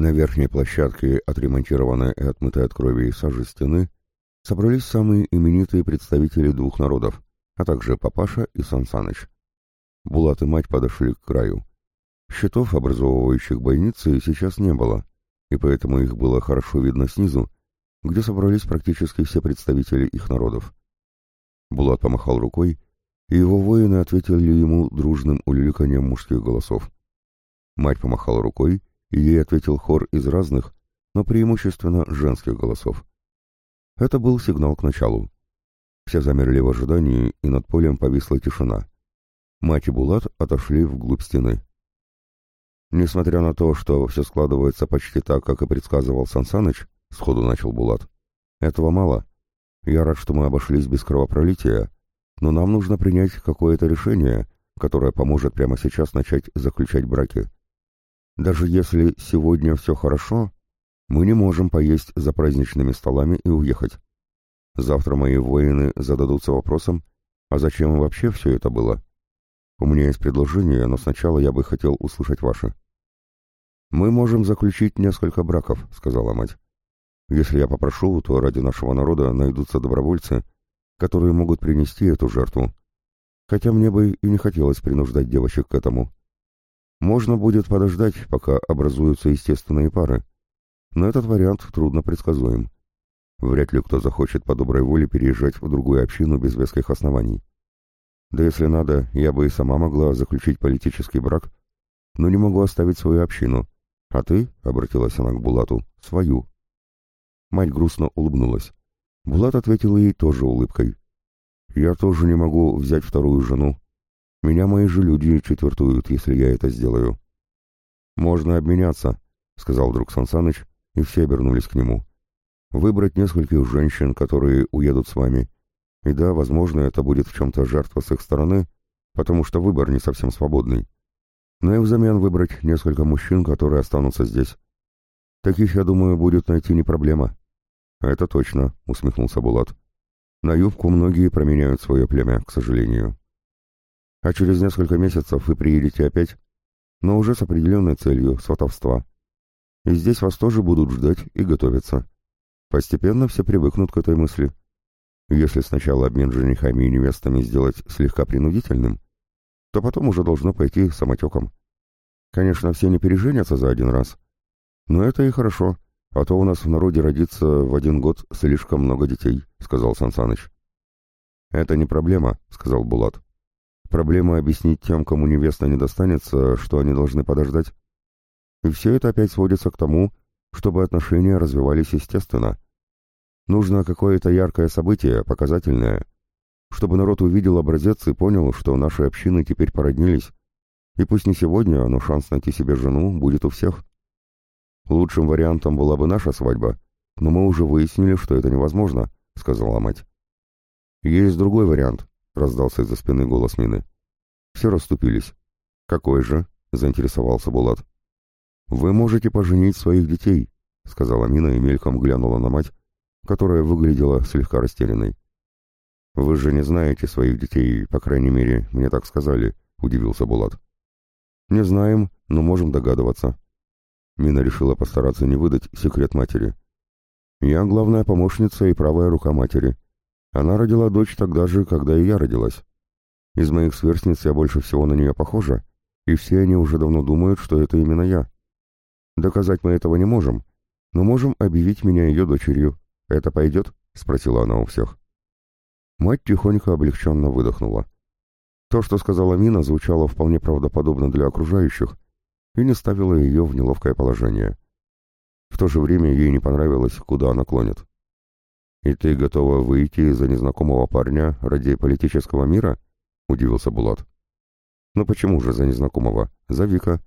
На верхней площадке, отремонтированной и отмытой от крови и сажи стены, собрались самые именитые представители двух народов, а также Папаша и Сансаныч. Булат и мать подошли к краю. Щитов, образовывающих бойницы, сейчас не было, и поэтому их было хорошо видно снизу, где собрались практически все представители их народов. Булат помахал рукой, и его воины ответили ему дружным улюликаньем мужских голосов. Мать помахала рукой, ей ответил хор из разных, но преимущественно женских голосов. Это был сигнал к началу. Все замерли в ожидании, и над полем повисла тишина. Мать и Булат отошли вглубь стены. Несмотря на то, что все складывается почти так, как и предсказывал Сансаныч, сходу начал Булат. Этого мало. Я рад, что мы обошлись без кровопролития, но нам нужно принять какое-то решение, которое поможет прямо сейчас начать заключать браки. Даже если сегодня все хорошо, мы не можем поесть за праздничными столами и уехать. Завтра мои воины зададутся вопросом, а зачем вообще все это было? У меня есть предложение, но сначала я бы хотел услышать ваше. «Мы можем заключить несколько браков», — сказала мать. «Если я попрошу, то ради нашего народа найдутся добровольцы, которые могут принести эту жертву. Хотя мне бы и не хотелось принуждать девочек к этому. Можно будет подождать, пока образуются естественные пары. Но этот вариант трудно предсказуем. Вряд ли кто захочет по доброй воле переезжать в другую общину без веских оснований. Да если надо, я бы и сама могла заключить политический брак, но не могу оставить свою общину. А ты, — обратилась она к Булату, — свою. Мать грустно улыбнулась. Булат ответил ей тоже улыбкой. «Я тоже не могу взять вторую жену. Меня мои же люди четвертуют, если я это сделаю. «Можно обменяться», — сказал друг Сансаныч, и все обернулись к нему. «Выбрать нескольких женщин, которые уедут с вами. И да, возможно, это будет в чем-то жертва с их стороны, потому что выбор не совсем свободный. Но и взамен выбрать несколько мужчин, которые останутся здесь. Таких, я думаю, будет найти не проблема». «Это точно», — усмехнулся Булат. «На юбку многие променяют свое племя, к сожалению» а через несколько месяцев вы приедете опять, но уже с определенной целью сватовства. И здесь вас тоже будут ждать и готовиться. Постепенно все привыкнут к этой мысли. Если сначала обмен женихами и невестами сделать слегка принудительным, то потом уже должно пойти самотеком. Конечно, все не переженятся за один раз, но это и хорошо, а то у нас в народе родится в один год слишком много детей, — сказал Сансаныч. «Это не проблема», — сказал Булат. Проблема объяснить тем, кому невеста не достанется, что они должны подождать. И все это опять сводится к тому, чтобы отношения развивались естественно. Нужно какое-то яркое событие, показательное, чтобы народ увидел образец и понял, что наши общины теперь породнились. И пусть не сегодня, но шанс найти себе жену будет у всех. Лучшим вариантом была бы наша свадьба, но мы уже выяснили, что это невозможно, — сказала мать. Есть другой вариант, — раздался из-за спины голос Мины. Все расступились. «Какой же?» — заинтересовался Булат. «Вы можете поженить своих детей», — сказала Мина и мельком глянула на мать, которая выглядела слегка растерянной. «Вы же не знаете своих детей, по крайней мере, мне так сказали», — удивился Булат. «Не знаем, но можем догадываться». Мина решила постараться не выдать секрет матери. «Я главная помощница и правая рука матери. Она родила дочь тогда же, когда и я родилась. Из моих сверстниц я больше всего на нее похожа, и все они уже давно думают, что это именно я. Доказать мы этого не можем, но можем объявить меня ее дочерью. Это пойдет?» — спросила она у всех. Мать тихонько облегченно выдохнула. То, что сказала Мина, звучало вполне правдоподобно для окружающих и не ставило ее в неловкое положение. В то же время ей не понравилось, куда она клонит. «И ты готова выйти за незнакомого парня ради политического мира?» — удивился Булат. «Ну почему же за незнакомого? За Вика».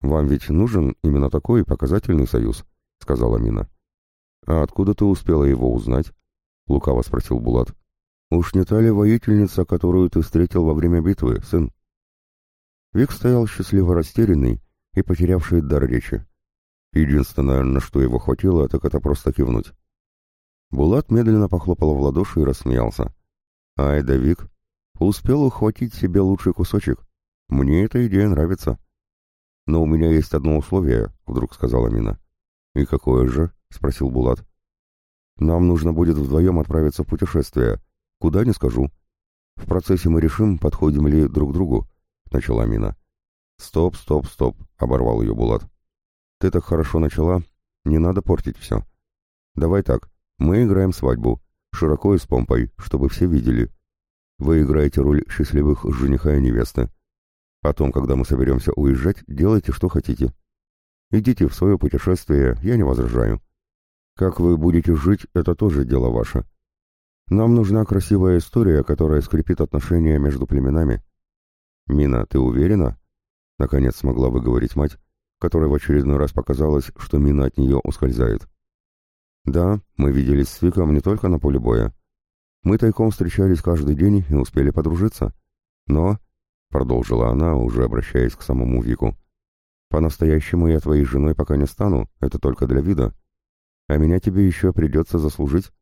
«Вам ведь нужен именно такой показательный союз», — сказала Мина. «А откуда ты успела его узнать?» — лукаво спросил Булат. «Уж не та ли воительница, которую ты встретил во время битвы, сын?» Вик стоял счастливо растерянный и потерявший дар речи. Единственное, на что его хватило, так это просто кивнуть. Булат медленно похлопал в ладоши и рассмеялся. «Ай да Вик, успел ухватить себе лучший кусочек. Мне эта идея нравится». «Но у меня есть одно условие», — вдруг сказала Мина. «И какое же?» — спросил Булат. «Нам нужно будет вдвоем отправиться в путешествие. Куда, не скажу. В процессе мы решим, подходим ли друг другу», — начала Мина. «Стоп, стоп, стоп», — оборвал ее Булат. «Ты так хорошо начала, не надо портить все. Давай так, мы играем свадьбу, широко и с помпой, чтобы все видели. Вы играете роль счастливых жениха и невесты. Потом, когда мы соберемся уезжать, делайте, что хотите. Идите в свое путешествие, я не возражаю. Как вы будете жить, это тоже дело ваше. Нам нужна красивая история, которая скрепит отношения между племенами. Мина, ты уверена? Наконец смогла выговорить мать, которой в очередной раз показалось, что Мина от нее ускользает. Да, мы виделись с Виком не только на поле боя. Мы тайком встречались каждый день и успели подружиться. Но, — продолжила она, уже обращаясь к самому Вику, — по-настоящему я твоей женой пока не стану, это только для вида. А меня тебе еще придется заслужить.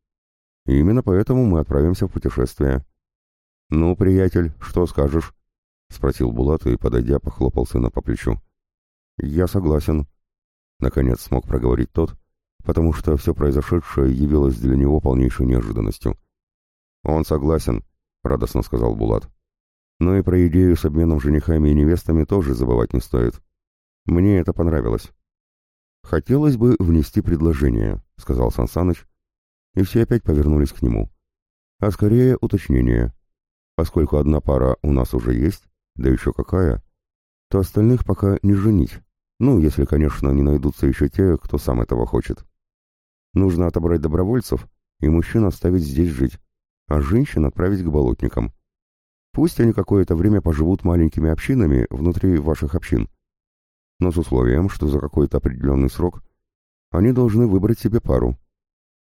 И именно поэтому мы отправимся в путешествие. «Ну, приятель, что скажешь?» — спросил Булат и, подойдя, похлопал сына по плечу. «Я согласен», — наконец смог проговорить тот, потому что все произошедшее явилось для него полнейшей неожиданностью. «Он согласен», — радостно сказал Булат. «Но и про идею с обменом женихами и невестами тоже забывать не стоит. Мне это понравилось». «Хотелось бы внести предложение», — сказал Сансаныч, и все опять повернулись к нему. «А скорее уточнение. Поскольку одна пара у нас уже есть, да еще какая, то остальных пока не женить. Ну, если, конечно, не найдутся еще те, кто сам этого хочет. Нужно отобрать добровольцев и мужчин оставить здесь жить, а женщин отправить к болотникам. Пусть они какое-то время поживут маленькими общинами внутри ваших общин, но с условием, что за какой-то определенный срок они должны выбрать себе пару.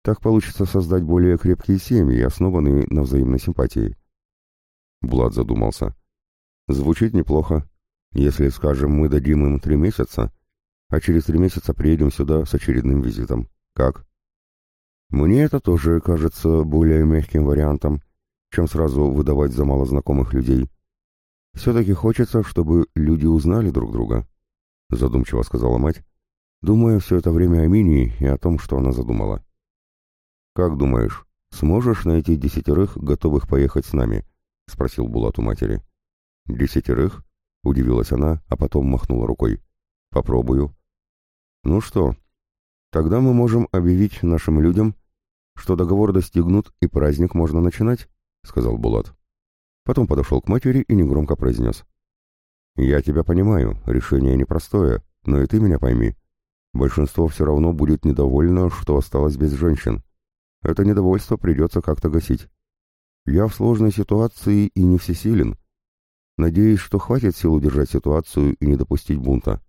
Так получится создать более крепкие семьи, основанные на взаимной симпатии. Блад задумался. Звучит неплохо. Если, скажем, мы дадим им три месяца, а через три месяца приедем сюда с очередным визитом. Как? Мне это тоже кажется более мягким вариантом, чем сразу выдавать за малознакомых людей. Все-таки хочется, чтобы люди узнали друг друга, — задумчиво сказала мать, думая все это время о Минии и о том, что она задумала. «Как думаешь, сможешь найти десятерых, готовых поехать с нами?» — спросил Булат у матери. «Десятерых?» — удивилась она, а потом махнула рукой. «Попробую». «Ну что, тогда мы можем объявить нашим людям, что договор достигнут и праздник можно начинать», — сказал Булат. Потом подошел к матери и негромко произнес. «Я тебя понимаю, решение непростое, но и ты меня пойми. Большинство все равно будет недовольно, что осталось без женщин. Это недовольство придется как-то гасить. Я в сложной ситуации и не всесилен, Надеюсь, что хватит сил удержать ситуацию и не допустить бунта.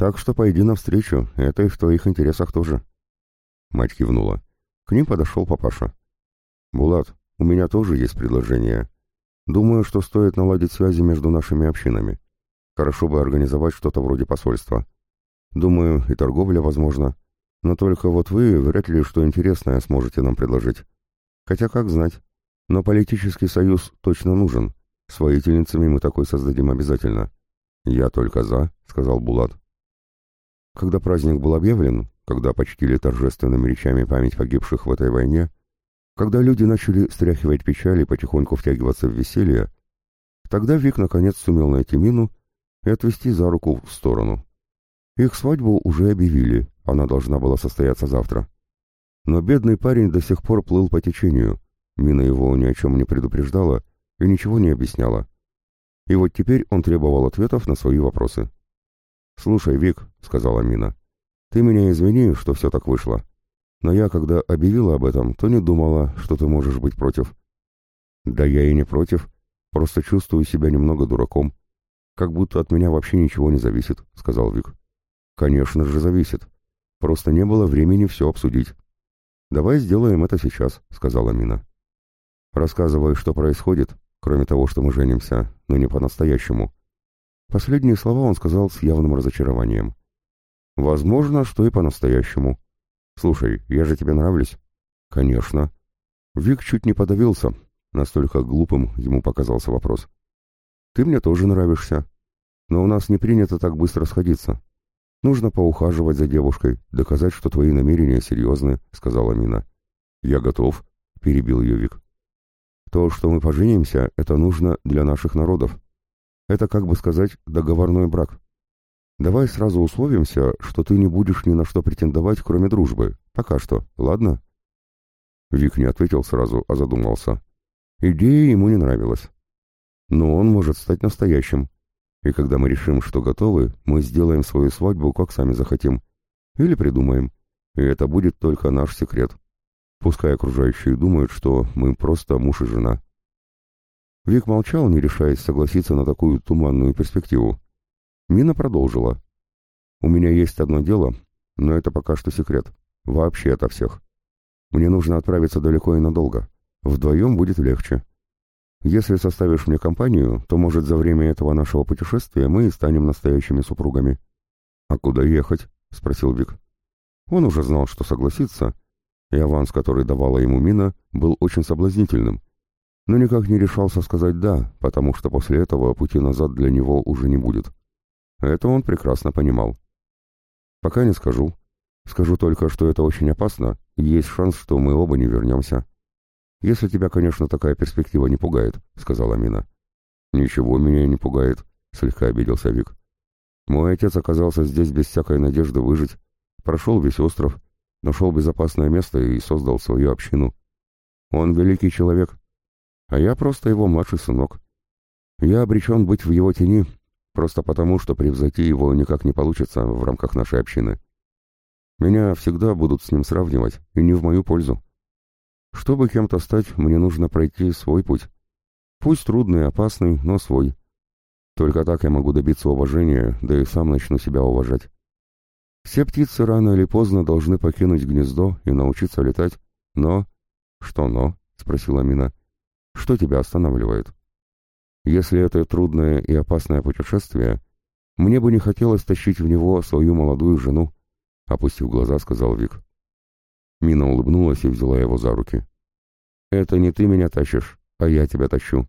Так что пойди навстречу, это и в твоих интересах тоже. Мать кивнула. К ним подошел папаша. «Булат, у меня тоже есть предложение. Думаю, что стоит наладить связи между нашими общинами. Хорошо бы организовать что-то вроде посольства. Думаю, и торговля возможна. Но только вот вы вряд ли что интересное сможете нам предложить. Хотя как знать. Но политический союз точно нужен. С воительницами мы такой создадим обязательно. Я только за, сказал Булат. Когда праздник был объявлен, когда почтили торжественными речами память погибших в этой войне, когда люди начали стряхивать печаль и потихоньку втягиваться в веселье, тогда Вик наконец сумел найти Мину и отвести за руку в сторону. Их свадьбу уже объявили, она должна была состояться завтра. Но бедный парень до сих пор плыл по течению, Мина его ни о чем не предупреждала, и ничего не объясняла. И вот теперь он требовал ответов на свои вопросы. «Слушай, Вик», — сказала Мина, — «ты меня извини, что все так вышло. Но я, когда объявила об этом, то не думала, что ты можешь быть против». «Да я и не против, просто чувствую себя немного дураком. Как будто от меня вообще ничего не зависит», — сказал Вик. «Конечно же зависит. Просто не было времени все обсудить». «Давай сделаем это сейчас», — сказала Мина. «Рассказывай, что происходит, кроме того, что мы женимся, но не по-настоящему. Последние слова он сказал с явным разочарованием. Возможно, что и по-настоящему. Слушай, я же тебе нравлюсь? Конечно. Вик чуть не подавился, настолько глупым ему показался вопрос. Ты мне тоже нравишься. Но у нас не принято так быстро сходиться. Нужно поухаживать за девушкой, доказать, что твои намерения серьезны», — сказала Мина. «Я готов», — перебил ее Вик. «То, что мы поженимся, это нужно для наших народов. Это, как бы сказать, договорной брак. Давай сразу условимся, что ты не будешь ни на что претендовать, кроме дружбы. Пока что, ладно?» Вик не ответил сразу, а задумался. Идея ему не нравилась. Но он может стать настоящим. И когда мы решим, что готовы, мы сделаем свою свадьбу, как сами захотим. Или придумаем. И это будет только наш секрет. Пускай окружающие думают, что мы просто муж и жена. Вик молчал, не решаясь согласиться на такую туманную перспективу. Мина продолжила. «У меня есть одно дело, но это пока что секрет. Вообще ото всех. Мне нужно отправиться далеко и надолго. Вдвоем будет легче. Если составишь мне компанию, то, может, за время этого нашего путешествия мы и станем настоящими супругами». «А куда ехать?» — спросил Вик. Он уже знал, что согласится, и аванс, который давала ему Мина, был очень соблазнительным, но никак не решался сказать «да», потому что после этого пути назад для него уже не будет. Это он прекрасно понимал. «Пока не скажу. Скажу только, что это очень опасно, и есть шанс, что мы оба не вернемся. Если тебя, конечно, такая перспектива не пугает», — сказала Мина. «Ничего меня не пугает», — слегка обиделся Вик. «Мой отец оказался здесь без всякой надежды выжить, прошел весь остров, нашел безопасное место и создал свою общину. Он великий человек, а я просто его младший сынок. Я обречен быть в его тени, просто потому, что превзойти его никак не получится в рамках нашей общины. Меня всегда будут с ним сравнивать, и не в мою пользу. Чтобы кем-то стать, мне нужно пройти свой путь. Пусть трудный опасный, но свой. Только так я могу добиться уважения, да и сам начну себя уважать. Все птицы рано или поздно должны покинуть гнездо и научиться летать, но... Что но? — спросила Мина. Что тебя останавливает? Если это трудное и опасное путешествие, мне бы не хотелось тащить в него свою молодую жену, — опустив глаза, сказал Вик. Мина улыбнулась и взяла его за руки. «Это не ты меня тащишь, а я тебя тащу.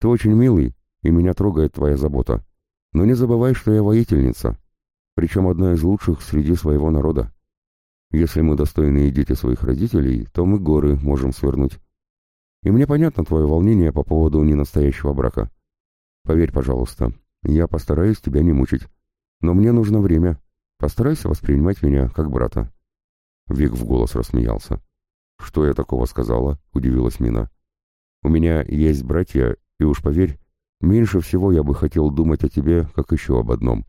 Ты очень милый, и меня трогает твоя забота. Но не забывай, что я воительница, причем одна из лучших среди своего народа. Если мы достойные дети своих родителей, то мы горы можем свернуть. И мне понятно твое волнение по поводу ненастоящего брака. Поверь, пожалуйста, я постараюсь тебя не мучить. Но мне нужно время. Постарайся воспринимать меня как брата. Вик в голос рассмеялся. «Что я такого сказала?» — удивилась Мина. «У меня есть братья, и уж поверь, меньше всего я бы хотел думать о тебе, как еще об одном».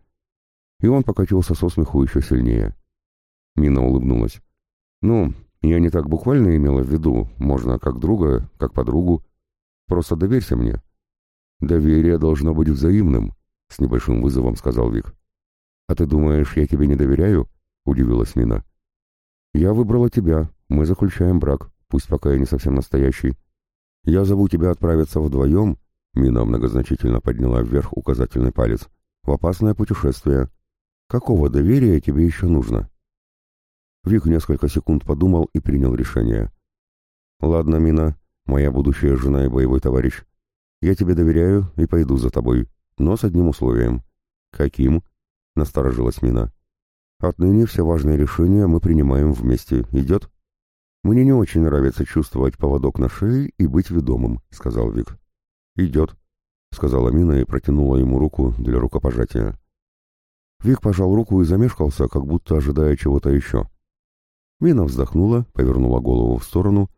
И он покатился со смеху еще сильнее. Мина улыбнулась. «Ну, я не так буквально имела в виду, можно как друга, как подругу. Просто доверься мне». «Доверие должно быть взаимным», — с небольшим вызовом сказал Вик. «А ты думаешь, я тебе не доверяю?» — удивилась Мина. «Я выбрала тебя, мы заключаем брак, пусть пока я не совсем настоящий. Я зову тебя отправиться вдвоем», — Мина многозначительно подняла вверх указательный палец, — «в опасное путешествие. Какого доверия тебе еще нужно?» Вик несколько секунд подумал и принял решение. «Ладно, Мина, моя будущая жена и боевой товарищ. Я тебе доверяю и пойду за тобой, но с одним условием». «Каким?» — насторожилась Мина. Отныне все важные решения мы принимаем вместе. Идет? Мне не очень нравится чувствовать поводок на шее и быть ведомым, сказал Вик. Идет, сказала Мина и протянула ему руку для рукопожатия. Вик пожал руку и замешкался, как будто ожидая чего-то еще. Мина вздохнула, повернула голову в сторону,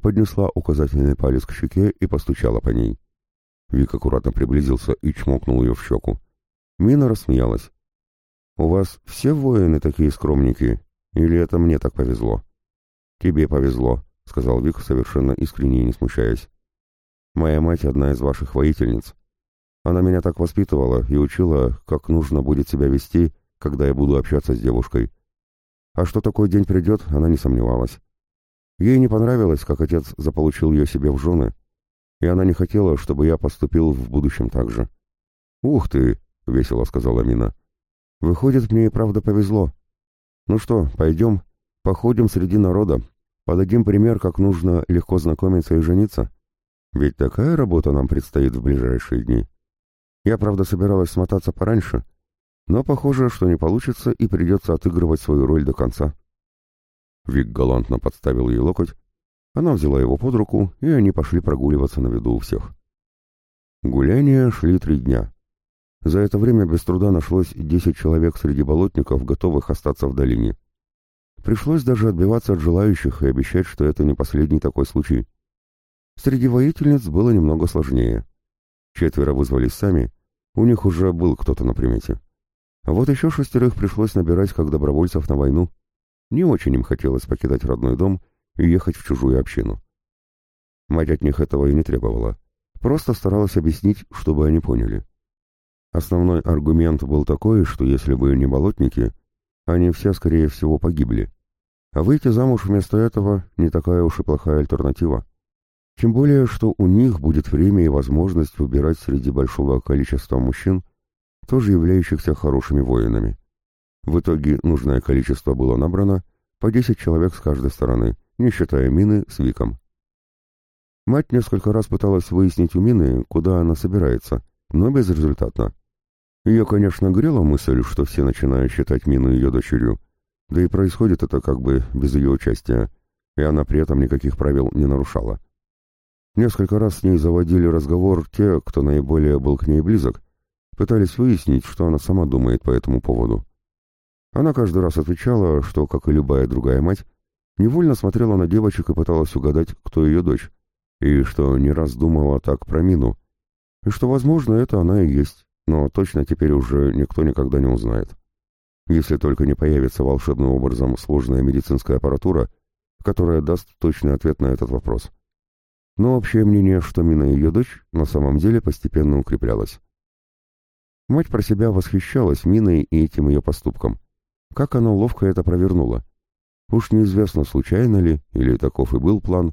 поднесла указательный палец к щеке и постучала по ней. Вик аккуратно приблизился и чмокнул ее в щеку. Мина рассмеялась. «У вас все воины такие скромники? Или это мне так повезло?» «Тебе повезло», — сказал Вик, совершенно искренне и не смущаясь. «Моя мать одна из ваших воительниц. Она меня так воспитывала и учила, как нужно будет себя вести, когда я буду общаться с девушкой. А что такой день придет, она не сомневалась. Ей не понравилось, как отец заполучил ее себе в жены, и она не хотела, чтобы я поступил в будущем так же. «Ух ты!» — весело сказала Мина. Выходит, мне и правда повезло. Ну что, пойдем, походим среди народа, подадим пример, как нужно легко знакомиться и жениться. Ведь такая работа нам предстоит в ближайшие дни. Я, правда, собиралась смотаться пораньше, но похоже, что не получится и придется отыгрывать свою роль до конца. Вик галантно подставил ей локоть, она взяла его под руку, и они пошли прогуливаться на виду у всех. Гуляния шли три дня. За это время без труда нашлось десять человек среди болотников, готовых остаться в долине. Пришлось даже отбиваться от желающих и обещать, что это не последний такой случай. Среди воительниц было немного сложнее. Четверо вызвались сами, у них уже был кто-то на примете. Вот еще шестерых пришлось набирать как добровольцев на войну. Не очень им хотелось покидать родной дом и ехать в чужую общину. Мать от них этого и не требовала. Просто старалась объяснить, чтобы они поняли. Основной аргумент был такой, что если бы не болотники, они все, скорее всего, погибли. А выйти замуж вместо этого не такая уж и плохая альтернатива. Тем более, что у них будет время и возможность выбирать среди большого количества мужчин, тоже являющихся хорошими воинами. В итоге нужное количество было набрано, по 10 человек с каждой стороны, не считая Мины с Виком. Мать несколько раз пыталась выяснить у Мины, куда она собирается, но безрезультатно. Ее, конечно, грела мысль, что все начинают считать Мину ее дочерью, да и происходит это как бы без ее участия, и она при этом никаких правил не нарушала. Несколько раз с ней заводили разговор те, кто наиболее был к ней близок, пытались выяснить, что она сама думает по этому поводу. Она каждый раз отвечала, что, как и любая другая мать, невольно смотрела на девочек и пыталась угадать, кто ее дочь, и что не раз думала так про Мину, и что, возможно, это она и есть, но точно теперь уже никто никогда не узнает. Если только не появится волшебным образом сложная медицинская аппаратура, которая даст точный ответ на этот вопрос. Но общее мнение, что Мина ее дочь, на самом деле постепенно укреплялось. Мать про себя восхищалась Миной и этим ее поступком. Как она ловко это провернула. Уж неизвестно, случайно ли, или таков и был план,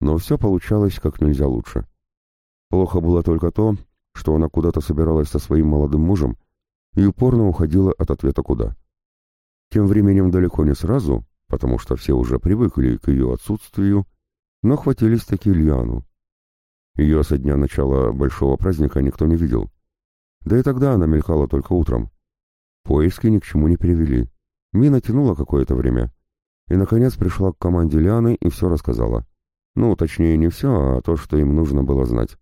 но все получалось как нельзя лучше. Плохо было только то, что она куда-то собиралась со своим молодым мужем и упорно уходила от ответа куда. Тем временем далеко не сразу, потому что все уже привыкли к ее отсутствию, но хватились таки Лиану. Ее со дня начала большого праздника никто не видел. Да и тогда она мелькала только утром. Поиски ни к чему не привели. Мина тянула какое-то время. И, наконец, пришла к команде Лианы и все рассказала. Ну, точнее, не все, а то, что им нужно было знать.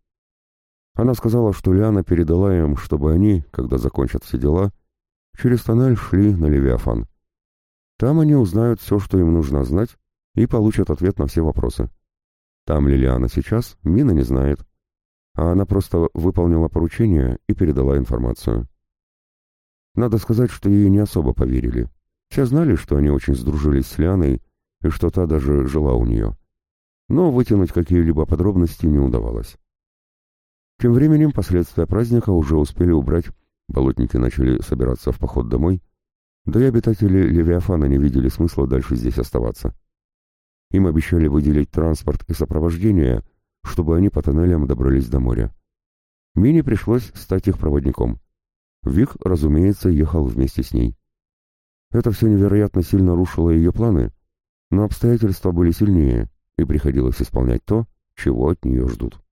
Она сказала, что Лиана передала им, чтобы они, когда закончат все дела, через тоннель шли на Левиафан. Там они узнают все, что им нужно знать, и получат ответ на все вопросы. Там ли Лиана сейчас, Мина не знает. А она просто выполнила поручение и передала информацию. Надо сказать, что ей не особо поверили. Все знали, что они очень сдружились с Лианой, и что та даже жила у нее. Но вытянуть какие-либо подробности не удавалось. Тем временем последствия праздника уже успели убрать, болотники начали собираться в поход домой, да и обитатели Левиафана не видели смысла дальше здесь оставаться. Им обещали выделить транспорт и сопровождение, чтобы они по тоннелям добрались до моря. Мини пришлось стать их проводником. Вик, разумеется, ехал вместе с ней. Это все невероятно сильно рушило ее планы, но обстоятельства были сильнее, и приходилось исполнять то, чего от нее ждут.